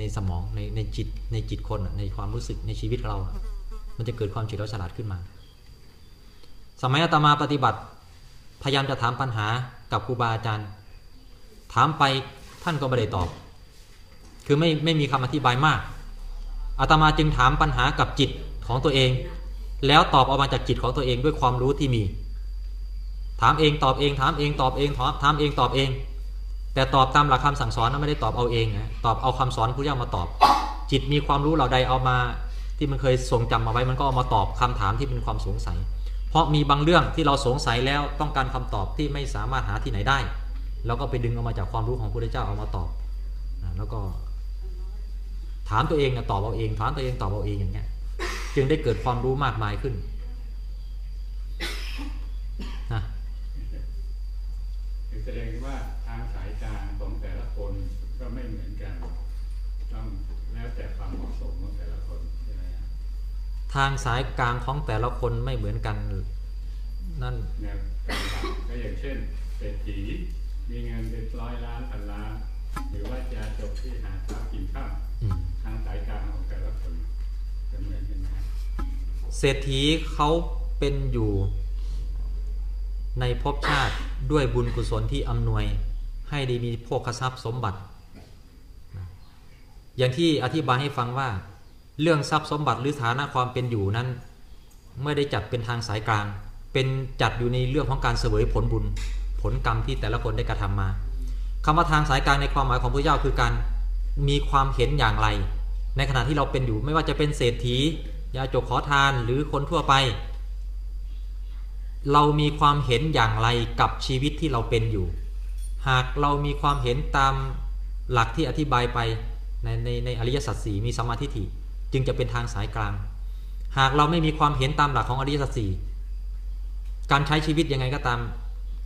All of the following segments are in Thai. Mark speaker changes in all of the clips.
Speaker 1: ในสมองในในจิตในจิตคนในความรู้สึกในชีวิตเรา มันจะเกิดความเฉลียวฉลาดขึ้นมา สมัยอาตมาปฏิบัติ พยายามจะถามปัญหากับครูบาอาจารย์ ถามไปท่านก็ไม่ได้ตอบ คือไม่ไม่มีคำอธิบายมากอาตมาจึงถามปัญหากับจิตของตัวเอง แล้วตอบออกมาจากจิตของตัวเองด้วยความรู้ที่มี ถามเองตอบเอง ถามเองตอบเองถามถามเองตอบเอง แต่ตอบตามหลักคำสั่งสอนนะไม่ได้ตอบเอาเองนะตอบเอาคำสอนผู้ย่ามาตอบ จิตมีความรู้เหล่าใดเอามา ที่มันเคยทรงจำมาไว้มันก็เอามาตอบคำถามที่เป็นความสงสัย เพราะมีบางเรื่องที่เราสงสัยแล้วต้องการคำตอบที่ไม่สามารถหาที่ไหนได้เราก็ไปดึงเอามาจากความรู้ของพระเจ้าเอามาตอบนะแล้วก็ ถามตัวเองนะตอบเอาเองถามตัวเองตอบเอาเองอย่างเงี้ยจึงได้เกิดความรู้มากมายขึ้นนะ
Speaker 2: แสดงว่า ทางสายกลางของแต่ละคนก็ไม่เหมือนกัน ต้องแล้วแต่ความเหมาะสมของแต่ละคนใช่ไหมครับ
Speaker 1: ทางสายกลางของแต่ละคนไม่เหมือนกันนั่น
Speaker 2: แนวการทำก็อย่างเช่นเศรษฐีมีเงินเป็นร้อยล้านพันล้าน หรือว่าจะจบที่หาเช้ากินข้าว
Speaker 1: อืม
Speaker 2: ทางสายกลางของแต่ละคนจะเหมือนกันไหมครับ
Speaker 1: เศรษฐีเขาเป็นอยู่ในภพชาติด้วยบุญกุศลที่อำนวย ให้ได้มีโภคทรัพย์สมบัติ อย่างที่อธิบายให้ฟังว่า เรื่องทรัพย์สมบัติหรือฐานะความเป็นอยู่นั้น ไม่ได้จัดเป็นทางสายกลาง เป็นจัดอยู่ในเรื่องของการเสวยผลบุญ ผลกรรมที่แต่ละคนได้กระทำมาคำว่าทางสายกลางในความหมายของพระเจ้าคือการมีความเห็นอย่างไร ในขณะที่เราเป็นอยู่ไม่ว่าจะเป็นเศรษฐียาจกขอทานหรือคนทั่วไป เรามีความเห็นอย่างไรกับชีวิตที่เราเป็นอยู่ หากเรามีความเห็นตามหลักที่อธิบายไปในในในอริยสัจสี่มีสมมาธิฐิจึงจะเป็นทางสายกลาง หากเราไม่มีความเห็นตามหลักของอริยสัจสี่การใช้ชีวิตยังไงก็ตาม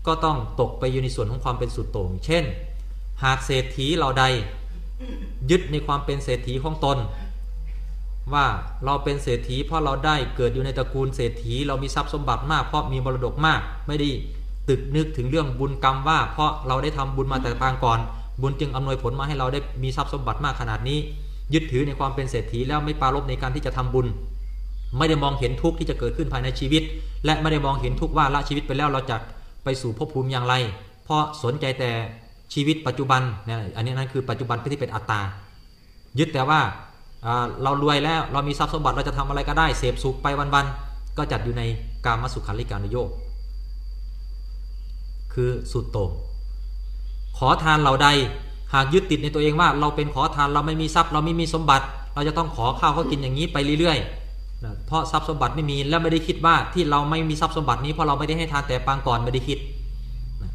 Speaker 1: ก็ต้องตกไปอยู่ในส่วนของความเป็นสุดโต่ง เช่น หากเศรษฐีเราใดยึดในความเป็นเศรษฐีของตน ว่าเราเป็นเศรษฐีเพราะเราได้เกิดอยู่ในตระกูลเศรษฐีเรามีทรัพย์สมบัติมากเพราะมีมรดกมากไม่ได้ ตึกนึกถึงเรื่องบุญกรรมว่า เพราะเราได้ทำบุญมาแต่ปางก่อน บุญจึงอำนวยผลมาให้เราได้มีทรัพย์สมบัติมากขนาดนี้ ยึดถือในความเป็นเศรษฐีแล้วไม่ปรารบในการที่จะทำบุญ ไม่ได้มองเห็นทุกข์ที่จะเกิดขึ้นภายในชีวิต และไม่ได้มองเห็นทุกข์ว่าละชีวิตไปแล้วเราจะไปสู่ภพภูมิอย่างไร เพราะสนใจแต่ชีวิตปัจจุบันเนี่ยอันนี้นั่นคือปัจจุบันที่เป็นอัตตา ยึดแต่ว่าเรารวยแล้วเรามีทรัพย์สมบัติเราจะทำอะไรก็ได้เสพสุขไปวันๆก็จัดอยู่ในกามสุขันลิการนโยก คือสุดโต่งขอทานเราใดหากยึดติดในตัวเองว่า เราเป็นขอทานเราไม่มีทรัพย์ เราไม่มีสมบัติ เราจะต้องขอข้าวเขากินอย่างนี้ไปเรื่อยๆนะเพราะทรัพย์สมบัติไม่มีและไม่ได้คิดว่าที่เราไม่มีทรัพย์สมบัตินี้เพราะเราไม่ได้ให้ทานแต่ปางก่อนไม่ได้คิดนะ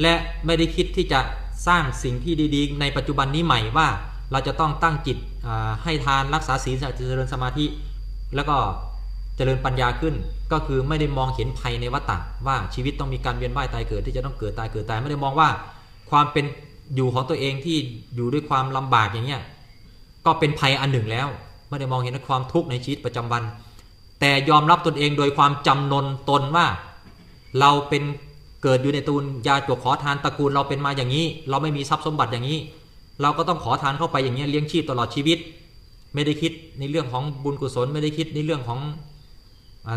Speaker 1: และไม่ได้คิดที่จะสร้างสิ่งที่ดีๆ ในปัจจุบันนี้ใหม่ว่า เราจะต้องตั้งจิตให้ทานรักษาศีลเจริญสมาธิ แล้วก็ เจริญปัญญาขึ้นก็คือไม่ได้มองเห็นภัยในวัฏฏะว่าชีวิตต้องมีการเวียนว่ายตายเกิดที่จะต้องเกิดตายเกิดตายไม่ได้มองว่า ความเป็นอยู่ของตัวเองที่อยู่ด้วยความลำบากอย่างเงี้ยก็เป็นภัยอันหนึ่งแล้ว ไม่ได้มองเห็นความทุกข์ในชีวิตประจำวัน แต่ยอมรับตนเองโดยความจำนนตนว่า เราเป็นเกิดอยู่ในตูนยาจกขอทานตระกูลเราเป็นมาอย่างนี้ เราไม่มีทรัพย์สมบัติอย่างนี้ เราก็ต้องขอทานเข้าไปอย่างนี้ยเลี้ยงชีพตลอดชีวิต ไม่ได้คิดในเรื่องของบุญกุศลไม่ได้คิดในเรื่องของ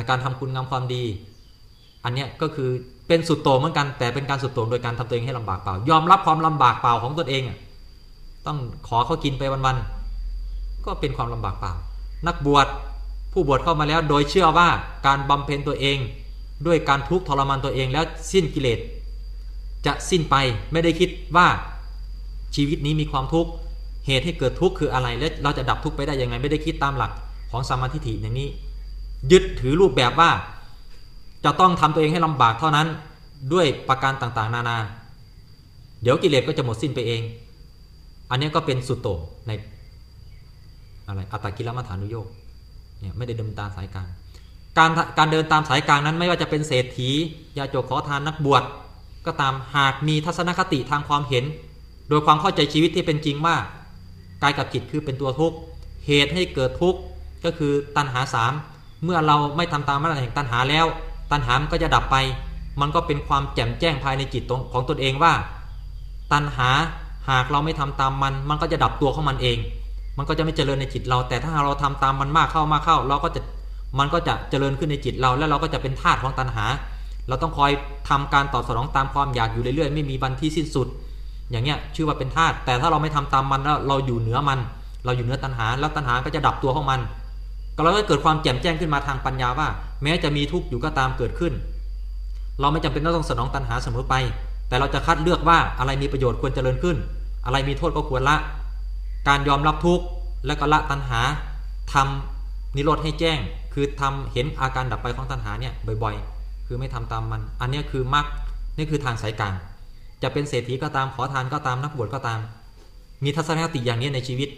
Speaker 1: การทำคุณงามความดี อันเนี้ยก็คือเป็นสุดโต่งเหมือนกันแต่เป็นการสุดโต่งโดยการทำตัวเองให้ลำบากเปล่า ยอมรับความลำบากเปล่าของตนเองต้องขอเขากินไปวันๆก็เป็นความลำบากเปล่า นักบวชผู้บวชเข้ามาแล้วโดยเชื่อว่าการบำเพ็ญตัวเอง ด้วยการทุกข์ทรมานตัวเองแล้วสิ้นกิเลสจะสิ้นไปไม่ได้คิดว่าชีวิตนี้มีความทุกข์เหตุให้เกิดทุกข์คืออะไรและเราจะดับทุกข์ไปได้ยังไงไม่ได้คิดตามหลักของสมาธิฐิอย่างนี้ ยึดถือรูปแบบว่า จะต้องทำตัวเองให้ลำบากเท่านั้นด้วยประการต่างๆ นานา เดี๋ยวกิเลสก็จะหมดสิ้นไปเอง อันนี้ก็เป็นสุดโต่งในอะไรอัตตกิลมัฐานุโยกเนี่ยไม่ได้เดินตามสายกลางการการเดินตามสายกลางนั้นไม่ว่าจะเป็นเศรษฐียาโจกขอทานนักบวชก็ตามหากมีทัศนคติทางความเห็น โดยความเข้าใจชีวิตที่เป็นจริงว่ากายกับจิตคือเป็นตัวทุกข์เหตุให้เกิดทุกข์ก็คือตัณหาสาม เมื่อเราไม่ทำตามมาตรฐานแห่งตัณหาแล้ว ตัณหามันก็จะดับไป มันก็เป็นความแจ่มแจ้งภายในจิตของตนเองว่า ตัณหาหากเราไม่ทำตามมัน มันก็จะดับตัวของมันเอง มันก็จะไม่เจริญในจิตเรา แต่ถ้าเราทำตามมันมากเข้ามากเข้า เราก็จะมันก็จะเจริญขึ้นในจิตเรา แล้วเราก็จะเป็นทาสของตัณหา เราต้องคอยทำการตอบสนองตามความอยากอยู่เรื่อยๆไม่มีวันที่สิ้นสุด อย่างเงี้ยชื่อว่าเป็นทาสแต่ถ้าเราไม่ทำตามมันแล้วเราอยู่เหนือมัน เราอยู่เหนือตัณหา แล้วตัณหาก็จะดับตัวของมัน ก็เราก็เกิดความแจ่มแจ้งขึ้นมาทางปัญญาว่า แม้จะมีทุกข์อยู่ก็ตามเกิดขึ้น เราไม่จำเป็นต้องสนองตัณหาเสมอไป แต่เราจะคัดเลือกว่าอะไรมีประโยชน์ควรเจริญขึ้น อะไรมีโทษก็ควรละ การยอมรับทุกข์และก็ละตัณหาทำนิโรธให้แจ้ง คือทำเห็นอาการดับไปของตัณหาเนี่ยบ่อยๆ คือไม่ทำตามมัน อันนี้คือมรรคนี่คือทางสายกลางจะเป็นเศรษฐีก็ตามขอทานก็ตามนักบวชก็ตาม มีทัศนคติอย่างนี้ในชีวิต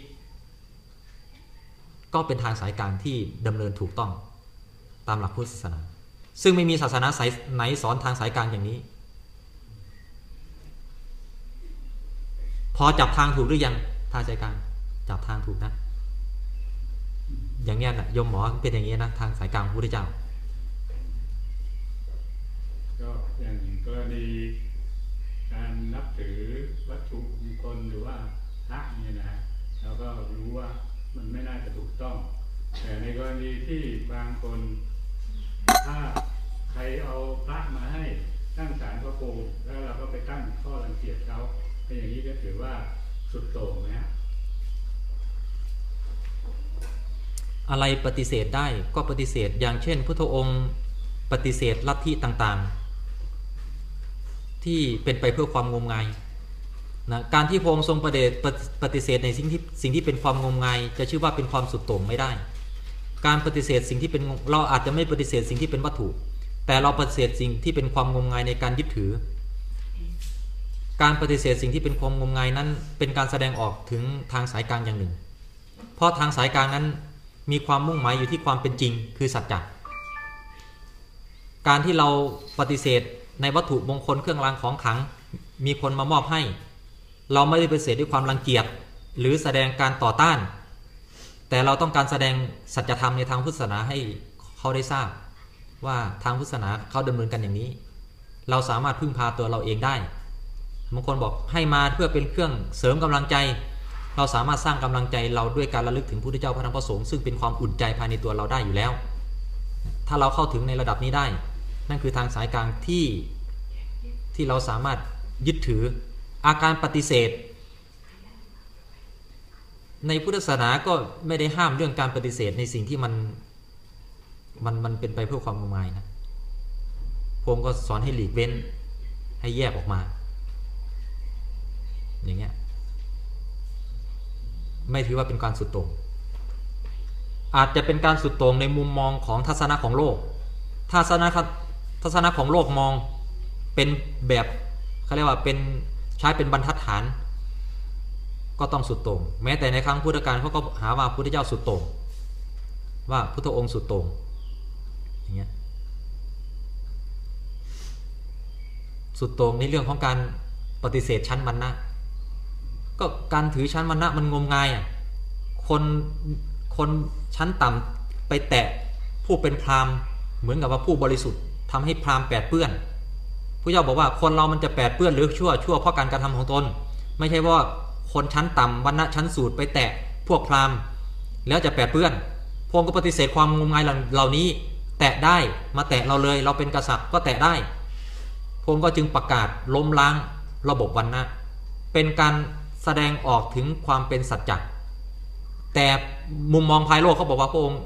Speaker 1: ก็เป็นทางสายกลางที่ดำเนินถูกต้องตามหลักพุทธศาสนา ซึ่งไม่มีศาสนาสายไหนสอนทางสายกลางอย่างนี้ พอจับทางถูกหรือยังทางสายกลางจับทางถูกนะ อย่างเงี้ยนะยมหมอเป็นอย่างนี้นะทางสายกลางพระพุทธเจ้า
Speaker 2: ก็อย่างกรณีการนับถือวัตถุมงคลหรือว่าพระเนี่ยนะเราก็รู้ว่ามันไม่น่าจะถูกต้อง แต่ในกรณี ที่บางคน ถ้าใครเอาพระมาให้ตั้งศาลพระภูมิแล้วเราก็ไปตั้งข้อรังเกียจเขาเป็นอย่างนี้ก็ถือว่าสุดโต่งนะ
Speaker 1: อะไรปฏิเสธได้ก็ปฏิเสธอย่างเช่น พุทธองค์ปฏิเสธลัทธิต่างๆ ที่เป็นไปเพื่อความงมงายนะการที่พระองค์ทรงปฏิปฏิปฏิเสธในสิ่งที่สิ่งที่เป็นความงมงาย จะชื่อว่าเป็นความสุดโต่งไม่ได้ การปฏิเสธสิ่งที่เป็นเราอาจจะไม่ปฏิเสธสิ่งที่เป็นวัตถุ แต่เราปฏิเสธสิ่งที่เป็นความงมงายในการยึดถือ การปฏิเสธสิ่งที่เป็นความงมงายนั้น เป็นการแสดงออกถึงทางสายกลางอย่างหนึ่ง เพราะทางสายกลางนั้นมีความมุ่งหมายอยู่ที่ความเป็นจริง คือสัจจะการที่เราปฏิเสธในวัตถุมงคลเครื่องรางของขลัง มีคนมามอบให้ เราไม่ได้ปฏิเสธด้วยความรังเกียจหรือแสดงการต่อต้าน แต่เราต้องการแสดงสัจธรรมในทางพุทธศาสนาให้เขาได้ทราบ ว่าทางพุทธศาสนาเขาดำเนินกันอย่างนี้ เราสามารถพึ่งพาตัวเราเองได้บางคนบอกให้มาเพื่อเป็นเครื่องเสริมกำลังใจ เราสามารถสร้างกำลังใจเราด้วยการระลึกถึงพระพุทธเจ้าพระธรรมพระสงฆ์ซึ่งเป็นความอุ่นใจภายในตัวเราได้อยู่แล้ว ถ้าเราเข้าถึงในระดับนี้ได้ นั่นคือทางสายกลางที่ที่เราสามารถยึดถืออาการปฏิเสธ ในพุทธศาสนาก็ไม่ได้ห้ามเรื่องการปฏิเสธในสิ่งที่มันมันมันเป็นไปเพื่อความงมงายนะพงค์ก็สอนให้หลีกเว้น ให้แยกออกมา อย่างเงี้ย ไม่ถือว่าเป็นการสุดโต่งอาจจะเป็นการสุดโต่งในมุมมองของทัศนะของโลก ทัศนะทัศนะของโลกมองเป็นแบบเขาเรียกว่าเป็นใช้เป็นบรรทัดฐาน ก็ต้องสุดโต่งแม้แต่ในครั้งพุทธกาลเขาก็หาว่าพุทธเจ้าสุดโต่งว่าพุทธองค์สุดโต่งอย่างเงี้ยสุดโต่งในเรื่องของการปฏิเสธชั้นวรรณะก็การถือชั้นวรรณะมันงมงายอะคนคนชั้นต่ำไปแตะผู้เป็นพราหมณ์เหมือนกับว่าผู้บริสุทธิ์ทำให้พราหมณ์แปดเปื้อนผู้เจ้าบอกว่าคนเรามันจะแปดเปื้อนหรือชั่วชั่วเพราะการกระทำของตน ไม่ใช่ว่า คนชั้นต่ำวรรณะชั้นสูตรไปแตะพวกพราหมณ์ แล้วจะแปดเปื้อนพงก็ปฏิเสธความงมงายเหล่านี้ แตะได้มาแตะเราเลย เราเป็นกษัตริย์ก็แตะได้พงก็จึงประกาศล้มล้างระบบวรรณะ เป็นการแสดงออกถึงความเป็นสัจจะแต่มุมมองภายโลกเขาบอกว่าพระองค์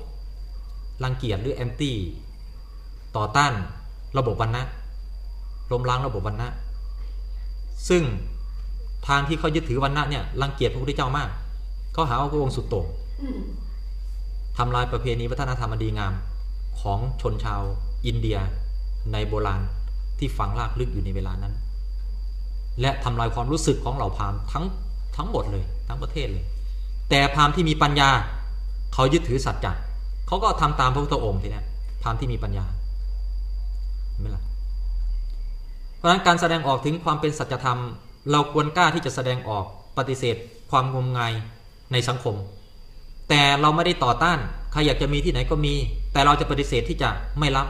Speaker 1: รังเกียจหรือแอนตี้ต่อต้านระบบวรรณะล้มล้างระบบวรรณะซึ่ง ทางที่เขายึดถือวรรณะเนี่ยรังเกียจพระพุทธเจ้ามากเขาหาว่าพระองค์สุดโต่งทำลายประเพณีวัฒนธรรมดีงามของชนชาวอินเดียในโบราณที่ฝังรากลึกอยู่ในเวลานั้น และทำลายความรู้สึกของเหล่าพราหมณ์ทั้งทั้งหมดเลย ทั้งประเทศเลย แต่พราหมณ์ที่มีปัญญา เขายึดถือสัจจะเขาก็ทำตามพระพุทธองค์ทีนี้พราหมณ์ที่มีปัญญาไหมล่ะเพราะฉะนั้นการแสดงออกถึงความเป็นสัจธรรม เราควรกล้าที่จะแสดงออกปฏิเสธ ความงมงายในสังคม แต่เราไม่ได้ต่อต้านใครอยากจะมีที่ไหนก็มี แต่เราจะปฏิเสธที่จะไม่รับ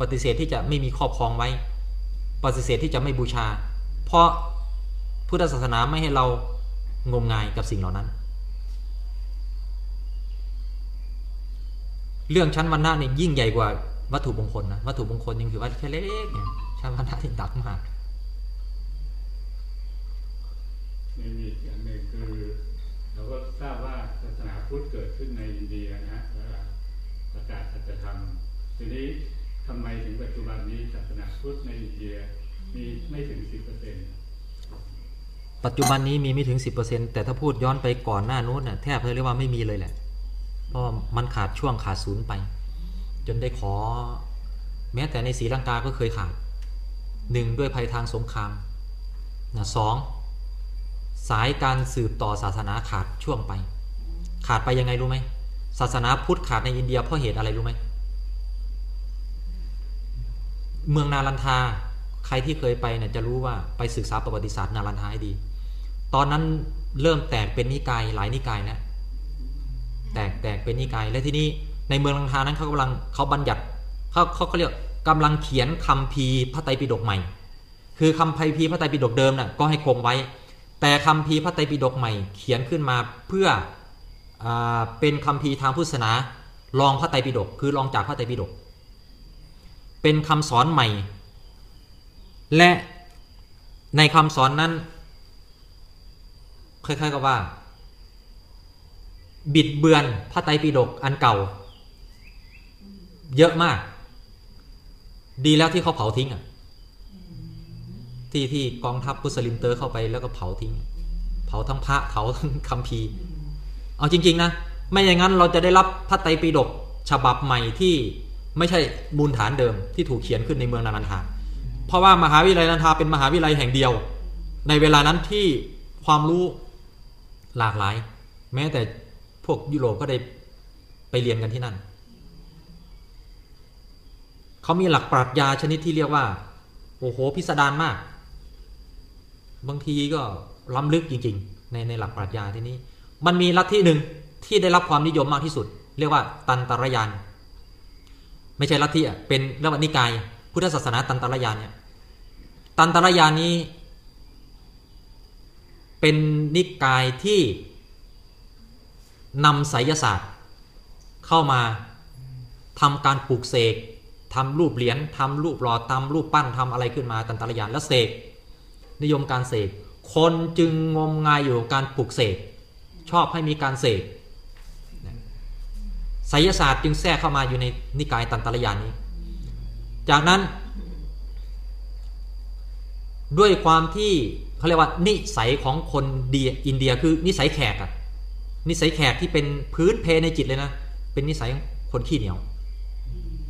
Speaker 1: ปฏิเสธที่จะไม่มีครอบครองไว้ ปฏิเสธที่จะไม่บูชา เพราะพุทธศาสนาไม่ให้เรางมงายกับสิ่งเหล่านั้น เรื่องชั้นวันหน้าเนี่ยยิ่งใหญ่กว่าวัตถุมงคลนะวัตถุมงคลยังถือว่าแค่เล็กๆชั้นวั
Speaker 2: นหน้าที่ต่กมาก ทีนี้ทำไมถึงปัจจุบันนี้ศาสนาพุทธในอินเดียมีไม่ถึงสิบเปอร์เซ็นต์
Speaker 1: ปัจจุบันนี้มีไม่ถึง 10%แต่ถ้าพูดย้อนไปก่อนหน้านู้นน่ะแทบจะเรียกว่าไม่มีเลยแหละ เพราะมันขาดช่วงขาดศูนย์ไป จนได้ขอ แม้แต่ในศรีลังกาก็เคยขาดหนึ่งด้วยภัยทางสงครามนะสองสายการสืบต่อศาสนาขาดช่วงไป ขาดไปยังไงรู้ไหมศาสนาพุทธขาดในอินเดียเพราะเหตุอะไรรู้ไหมเเมืองนาลันทา ใครที่เคยไปเนี่ยจะรู้ว่าไปศึกษาประวัติศาสตร์นาลันทาให้ดี ตอนนั้นเริ่มแตกเป็นนิกายหลายนิกายแล้วแตกแตกเป็นนิกายและที่นี่ในเมืองลังทานั้นเขากำลังเขาบัญญัติเขาเขาเขาเรียกกำลังเขียนคำพีร์พระไตรปิฎกใหม่ คือคำพีพระไตรปิฎกเดิมน่ะก็ให้คงไว้ แต่คำพีร์พระไตรปิฎกใหม่ เขียนขึ้นมาเพื่ออเป็นคำพีร์ทางพุทธศาสนารองพระไตรปิฎกคือรองจากพระไตรปิฎก เป็นคำสอนใหม่ และในคำสอนนั้นคล้ายๆกับว่า บิดเบือนพระไตรปิฎกอันเก่า เยอะมาก ดีแล้วที่เขาเผาทิ้งอะที่ที่กองทัพพุสลิมเตอร์เข้าไปแล้วก็เผาทิ้ง เผาทั้งพระเผาทั้งคัมภีร์ เอาจริง ๆ นะ ไม่อย่างนั้นเราจะได้รับพระไตรปิฎกฉบับใหม่ที่ ไม่ใช่มูลฐานเดิมที่ถูกเขียนขึ้นในเมืองนานันทาเพราะว่ามหาวิทยาลัยนันทาเป็นมหาวิทยาลัยแห่งเดียว ในเวลานั้นที่ความรู้หลากหลาย แม้แต่พวกยุโรปก็ได้ไปเรียนกันที่นั่น เขามีหลักปรัชญาชนิดที่เรียกว่า โอ้โหพิสดารมาก บางทีก็ล้ำลึกจริง ๆ ในในหลักปรัชญาที่นี้ มันมีลัทธิหนึ่งที่ได้รับความนิยมมากที่สุด เรียกว่าตันตรยาน ไม่ใช่ลัทธิอะเป็นรียกว่านิกาย พุทธศาสนาตันตรยานเนี่ยตันตรยานนี้ เป็นนิกายที่นำไสยศาสตร์ เข้ามาทำการปลูกเสกทำรูปเหรียญทำรูปหล่อทำรูปปั้นทำอะไรขึ้นมาตันตรยานและเสกนิยมการเสกคนจึงงมงายอยู่กับการปลูกเสกชอบให้มีการเสก ไสยศาสตร์จึงแทรกเข้ามาอยู่ในนิกายตันตรยานนี้ จากนั้น ด้วยความที่เขาเรียกว่านิสัยของคนเดียอินเดียคือนิสัยแขกอะนิสัยแขกที่เป็นพื้นเพในจิตเลยนะ เป็นนิสัยคนขี้เหนียว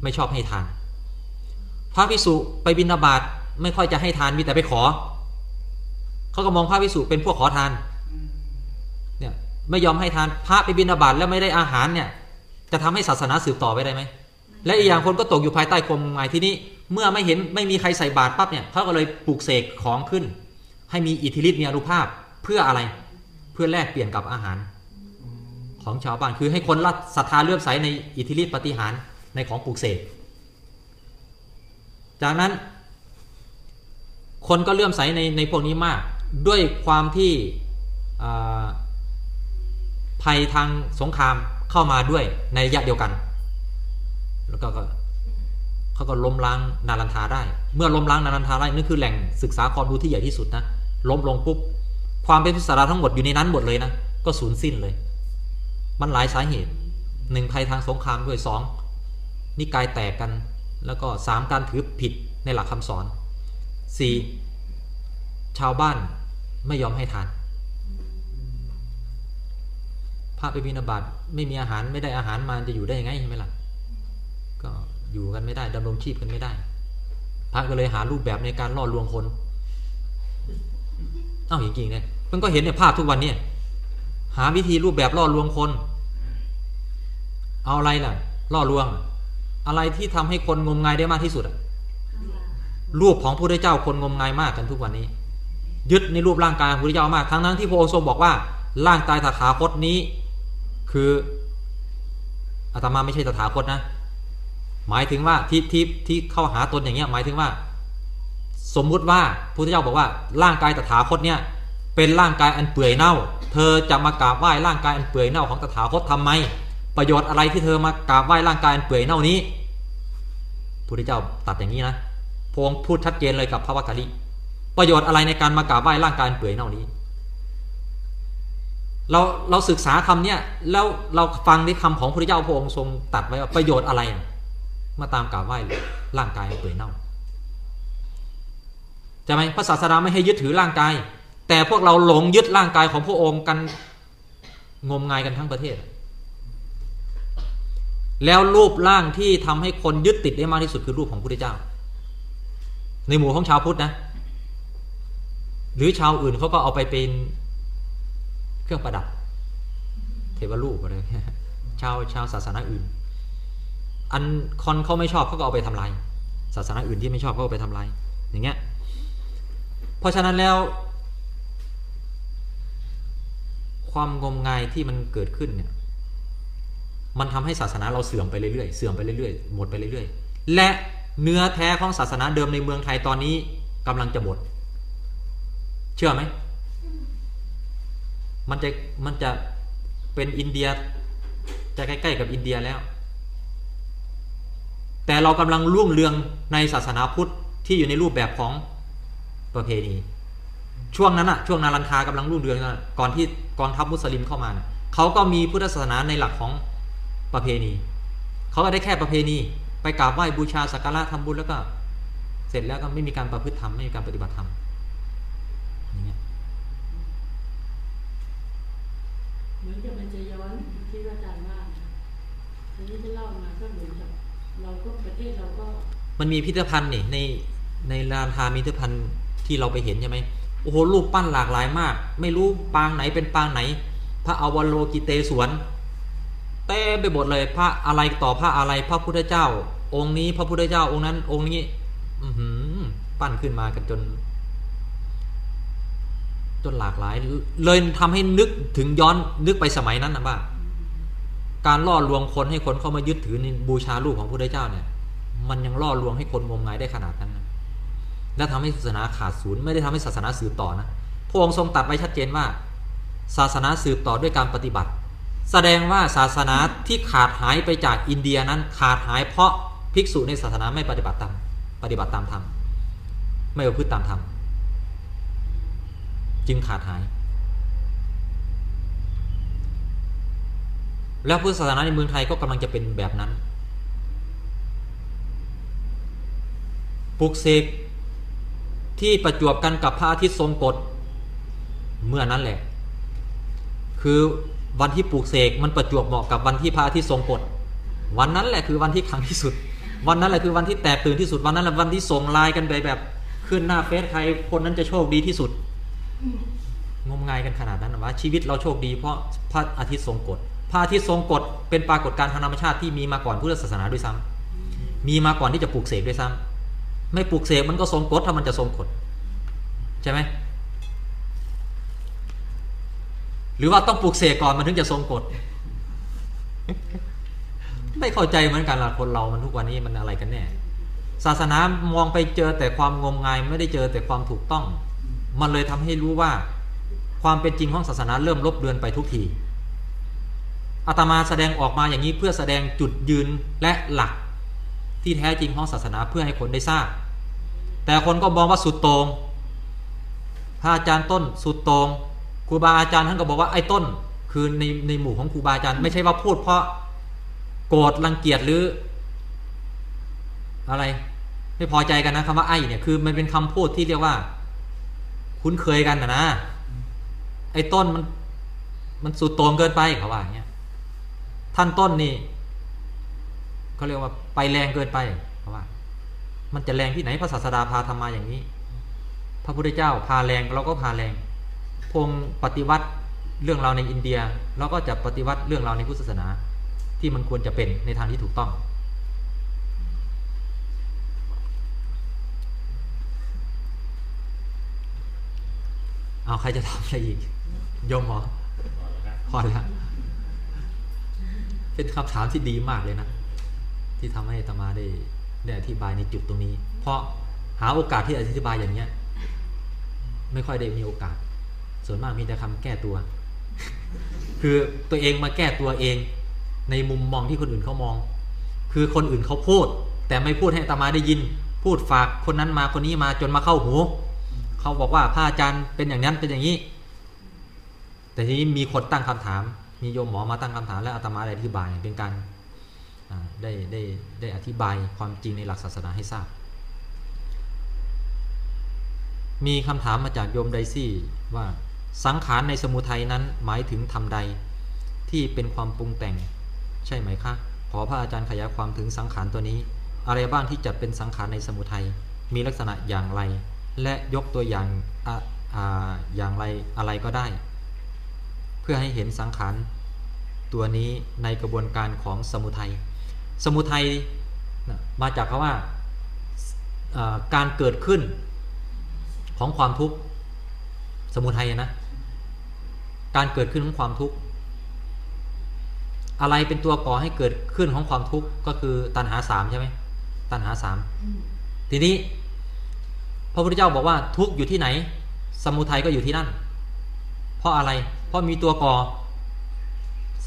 Speaker 1: ไม่ชอบให้ทาน พระพิสุไปบิณฑบาตไม่ค่อยจะให้ทานมีแต่ไปขอ เขาก็มองพระพิสุเป็นพวกขอทาน เนี่ยไม่ยอมให้ทานพระไปบิณฑบาตแล้วไม่ได้อาหารเนี่ย จะทำให้ศาสนาสืบต่อไปได้ไหม และอีกอย่างคนก็ตกอยู่ภายใต้ความงมายที่นี้ เมื่อไม่เห็นไม่มีใครใส่บาตรปั๊บเนี่ยเขาก็เลยปลูกเสกของขึ้น ให้มีอิทธิฤทธิ์มีอนุภาพเพื่ออะไร เพื่อแลกเปลี่ยนกับอาหาร ของชาวบ้านคือให้คนรัศรัทธาเลื่อมใสในอิทธิฤทธิ์ปฏิหารในของปลูกเสกจากนั้น คนก็เลื่อมใสในในพวกนี้มาก ด้วยความที่ภัยทางสงคราม เข้ามาด้วยในระยะเดียวกัน แล้วก็เขาก็ล้มล้างนารันทาได้ เมื่อล้มล้างนารันทาได้นั่นคือแหล่งศึกษาความรู้ที่ใหญ่ที่สุดนะล้มลงปุ๊บความเป็นพุทธศาสนาทั้งหมดอยู่ในนั้นหมดเลยนะก็สูญสิ้นเลย มันหลายสาเหตุหนึ่งภัยทางสงครามด้วยสองนิกายแตกกัน แล้วก็สามการถือผิดในหลักคำสอนสี่ชาวบ้านไม่ยอมให้ทาน พ ระไปบิณฑบาตไม่มีอาหารไม่ได้อาหารมาจะอยู่ได้ยังไงใช่ไหมล่ะก็อยู่กันไม่ได้ดำรงชีพกันไม่ได้ พระก็เลยหารูปแบบในการล่อลวงคนเอ้าจริงๆเนี่ยมันก็เห็นในภาพทุกวันเนี่ย หาวิธีรูปแบบล่อลวงคน เอาอะไรล่ะ ล่อลวง อะไรที่ทำให้คนงมงายได้มากที่สุดอะรูปของพระพุทธเจ้าคนงมงายมากกันทุกวันนี้ ยึดในรูปร่างกายของพระพุทธเจ้ามากทั้งนั้นที่พระองค์ทรงบอกว่าร่างกายตถาคตนี้ คืออาตมาไม่ใช่ตถาคตนะ หมายถึงว่าที่ที่ที่เข้าหาตนอย่างเงี้ยหมายถึงว่า สมมุติว่าพระพุทธเจ้าบอกว่า ร่างกายตถาคตเนี่ยเป็นร่างกายอันเปื่อยเน่า เธอจะมากราบไหว้ร่างกายอันเปื่อยเน่าของตถาคตทำไม ประโยชน์อะไรที่เธอมากราบไหว้ร่างกายอันเปื่อยเน่านี้พระพุทธเจ้าตัดอย่างนี้นะพงพูดชัดเจนเลยกับพระวักกะลิประโยชน์อะไรในการมากราบไหว้ร่างกายอันเปื่อยเน่านี้ เราเราศึกษาคำเนี้ยแล้วเราฟังในคำของพระเจ้าพระองค์ทรงตัดไว้ว่าประโยชน์อะไร มาตามกราบไหว้ร่างกายเปื่อยเน่าจะไหมพระศาสดาไม่ให้ยึดถือร่างกาย แต่พวกเราหลงยึดร่างกายของพระองค์กันงมงายกันทั้งประเทศ แล้วรูปร่างที่ทำให้คนยึดติดได้มากที่สุดคือรูปของพระเจ้า ในหมู่ของชาวพุทธนะ หรือชาวอื่นเขาก็เอาไปเป็น รื่องประดับ เทวรูปอะไรชาวชาวศาสนาอื่น อันคนเขาไม่ชอบเขาก็เอาไปทำลายศาสนาอื่นที่ไม่ชอบเขาก็ไปทำลายอย่างเงี้ยเพราะฉะนั้นแล้ว ความงมงายที่มันเกิดขึ้นเนี่ยมันทำให้ศาสนาเราเสื่อมไปเรื่อยๆ เสื่อมไปเรื่อยๆ หมดไปเรื่อยๆ และเนื้อแท้ของศาสนาเดิมในเมืองไทยตอนนี้กำลังจะหมด เชื่อไหม มันจะมันจะเป็นอินเดียจะใกล้ๆกับอินเดียแล้ว แต่เรากำลังรุ่งเรืองในศาสนาพุทธที่อยู่ในรูปแบบของประเพณี ช่วงนั้นอะช่วงนารันทากำลังรุ่งเรืองนะก่อนที่กองทัพมุสลิมเข้ามานะเขาก็มีพุทธศาสนาในหลักของประเพณี เขาก็ได้แค่ประเพณี ไปกราบไหว้บูชาสักการะทำบุญแล้วก็ เสร็จแล้วก็ไม่มีการประพฤติธรรมไม่มีการปฏิบัติธรรมอย่างเงี้ย
Speaker 3: เหมือนกับมันจะย้อนที่อาจารย์ว่านะอันนี้จะเล่ามาก็เหมือนกับเราก็ประเทศเราก็
Speaker 1: มันมีพิพิธภัณฑ์นี่ในในลานทามีพิพิธภัณฑ์ที่เราไปเห็นใช่ไหมโอ้โหรูปปั้นหลากหลายมาก ไม่รู้ปางไหนเป็นปางไหน พระอวโลกิเตศวนเต้มไปหมดเลยพระอะไรต่อพระอะไรพระพุทธเจ้า องค์นี้พระพุทธเจ้าองค์นั้น องค์นี้ อือหือปั้นขึ้นมากันจน จนหลากหลาย เลยทำให้นึกถึงย้อนนึกไปสมัยนั้นนะว่าการล่อลวงคนให้คนเข้ามายึดถือในบูชารูปของพระพุทธเจ้าเนี่ย มันยังล่อลวงให้คนงมงายได้ขนาดนั้นนะและทำให้ศาสนาขาดศูนย์ไม่ได้ทำให้ศาสนาสืบต่อนะพระองค์ทรงตัดไว้ชัดเจนว่า ศาสนาสืบต่อด้วยการปฏิบัติ แสดงว่าศาสนาที่ขาดหายไปจากอินเดียนั้นขาดหายเพราะภิกษุในศาสนาไม่ปฏิบัติตามปฏิบัติตามธรรมไม่ประพฤติตามธรรม จึงขาดหาย แล้วพุทธศาสนาในเมืองไทยก็กำลังจะเป็นแบบนั้นปลุกเสกที่ประจวบกันกับพระอาทิตย์ทรงกฎเมื่อนั้นแหละ คือวันที่ปลูกเสกมันประจวบเหมาะกับวันที่พระอาทิตย์ทรงกฎวันนั้นแหละคือวันที่ขลังที่สุด วันนั้นแหละคือวันที่แตกตื่นที่สุดวันนั้นแหละวันที่ส่งไลน์กันไปแบบ ขึ้นหน้าเฟซใครคนนั้นจะโชคดีที่สุด งมงายกันขนาดนั้นว่าชีวิตเราโชคดีเพราะพระอาทิตย์ทรงกฎพระอาทิตย์ทรงกฎเป็นปรากฏการณ์ทางธรรมชาติที่มีมาก่อนพุทธศาสนาด้วยซ้ำมีมาก่อนที่จะปลูกเสกด้วยซ้ำไม่ปลูกเสกมันก็ทรงกฎถ้ามันจะทรงกฎใช่ไหมหรือว่าต้องปลูกเสกก่อนมันถึงจะทรงกฎไม่เข้าใจเหมือนกันละคนเรามันทุกวันนี้มันอะไรกันแน่ศาสนามองไปเจอแต่ความงมงายไม่ได้เจอแต่ความถูกต้อง มันเลยทำให้รู้ว่าความเป็นจริงของศาสนาเริ่มลบเลือนไปทุกทีอาตมาแสดงออกมาอย่างนี้เพื่อแสดงจุดยืนและหลักที่แท้จริงของศาสนาเพื่อให้คนได้ทราบ แต่คนก็มองว่าสุดโตรงพระอาจารย์ต้นสุดโตรงครูบาอาจารย์ท่านก็บอกว่าไอ้ต้น คือในในหมู่ของครูบาอาจารย์ไม่ใช่ว่าพูดเพราะโกรธรังเกียจหรือ อะไร ไม่พอใจกันนะคำว่าไอ้เนี่ยคือมันเป็นคำพูดที่เรียกว่า คุ้นเคยกันนะนะไอ้ต้นมันมันสุดโต่งเกินไปเขาว่าอย่างเงี้ยท่านต้นนี่เขาเรียกว่าไปแรงเกินไปเขาว่า มันจะแรงที่ไหนพระศาสดาพาทำมาอย่างนี้ พระพุทธเจ้าพาแรงเราก็พาแรงพงปฏิวัติเรื่องเราในอินเดียเราก็จะปฏิวัติเรื่องเราในพุทธศาสนา ที่มันควรจะเป็นในทางที่ถูกต้อง เอาใครจะทำอะไรอีกโยมเหรอ
Speaker 2: พอแล้วครับ
Speaker 1: พอแล้วเป็นคำถามที่ดีมากเลยนะ ที่ทำให้ตมาได้ได้อธิบายในจุดตรงนี้ เพราะหาโอกาสที่อธิบายอย่างเนี้ย ไม่ค่อยได้มีโอกาส ส่วนมากมีแต่คำแก้ตัว คือตัวเองมาแก้ตัวเอง ในมุมมองที่คนอื่นเขามอง คือคนอื่นเขาพูด แต่ไม่พูดให้อาตมาได้ยิน พูดฝากคนนั้นมาคนนี้มาจนมาเข้าหู เขาบอกว่าพระอาจารย์เป็นอย่างนั้นเป็นอย่างนี้ แต่ทีนี้มีคนตั้งคำถาม มีโยมหมอมาตั้งคำถาม และอาตมาได้อธิบายเป็นการได้ได้ได้อธิบายความจริงในหลักศาสนาให้ทราบ มีคำถามมาจากโยมไดซี่ว่าสังขารในสมุทัยนั้นหมายถึงธรรมใดที่เป็นความปรุงแต่ง ใช่ไหมคะขอพระอาจารย์ขยายความถึงสังขารตัวนี้ อะไรบ้างที่จัดเป็นสังขารในสมุทัยมีลักษณะอย่างไร และยกตัวอย่างอะอ่าอย่างไรอะไรก็ได้ เพื่อให้เห็นสังขารตัวนี้ในกระบวนการของสมุทัย สมุทัยนะมาจากคำว่าอ่าการเกิดขึ้นของความทุกข์สมุทัยนะ การเกิดขึ้นของความทุกข์อะไรเป็นตัวก่อให้เกิดขึ้นของความทุกข์ก็คือตัณหาสามใช่ไหมตัณหาสามทีนี้ พระพุทธเจ้าบอกว่าทุกข์อยู่ที่ไหน สมุทัยก็อยู่ที่นั่น เพราะอะไร เพราะมีตัวก่อ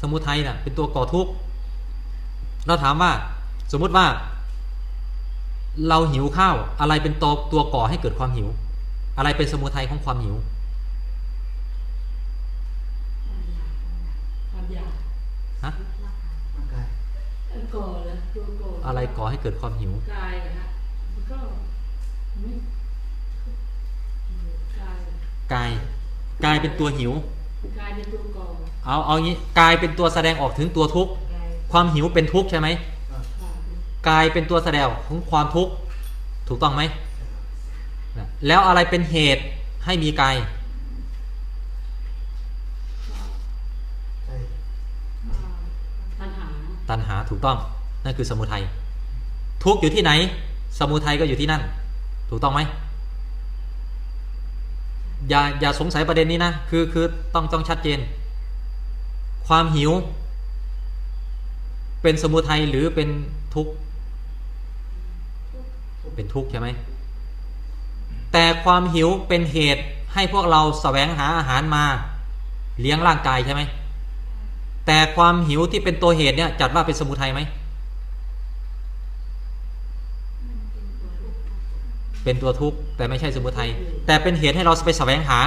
Speaker 1: สมุทัยน่ะเป็นตัวก่อทุกข์เราถามว่าสมมุติว่า เราหิวข้าวอะไรเป็นตัวตัวก่อให้เกิดความหิว อะไรเป็นสมุทัยของความหิว
Speaker 3: ความอยาก
Speaker 1: ฮะ
Speaker 4: ร่างกาย
Speaker 3: เอ่อก่อแล้วตัวก่อ
Speaker 1: อะ
Speaker 3: อะไร
Speaker 1: ก่อให้เกิดความหิว
Speaker 3: กายนะฮะมันก็ไม่กาย
Speaker 1: กายกายเป็นตัวหิว
Speaker 3: กายเป็นตัวก่อ
Speaker 1: เอาเอางี้กายเป็นตัวแสดงออกถึงตัวทุกข์
Speaker 3: กาย
Speaker 1: ความหิวเป็นทุกข์ใช่ไหม
Speaker 4: อะ
Speaker 3: ขาด
Speaker 1: กายเป็นตัวแสดงออกของความทุกข์ถูกต้องไหมนะแล้วอะไรเป็นเหตุให้มีกาย
Speaker 4: ใช่
Speaker 3: ปัญหา
Speaker 1: ตัณหาถูกต้องนั่นคือสมุทัยทุกข์อยู่ที่ไหน สมุทัยก็อยู่ที่นั่น ถูกต้องไหม อย่าอย่าสงสัยประเด็นนี้นะคือคือต้องต้องชัดเจน ความหิว เป็นสมุทัยหรือเป็นทุกข์เป็นทุกข์ใช่ไหมแต่ความหิวเป็นเหตุให้พวกเราแสวงหาอาหารมา เลี้ยงร่างกายใช่ไหมแต่ความหิวที่เป็นตัวเหตุเนี่ยจัดว่าเป็นสมุทัยไหม เป็นตัวทุกข์แต่ไม่ใช่สมุทัยแต่เป็นเหตุให้เราไปแสวงหา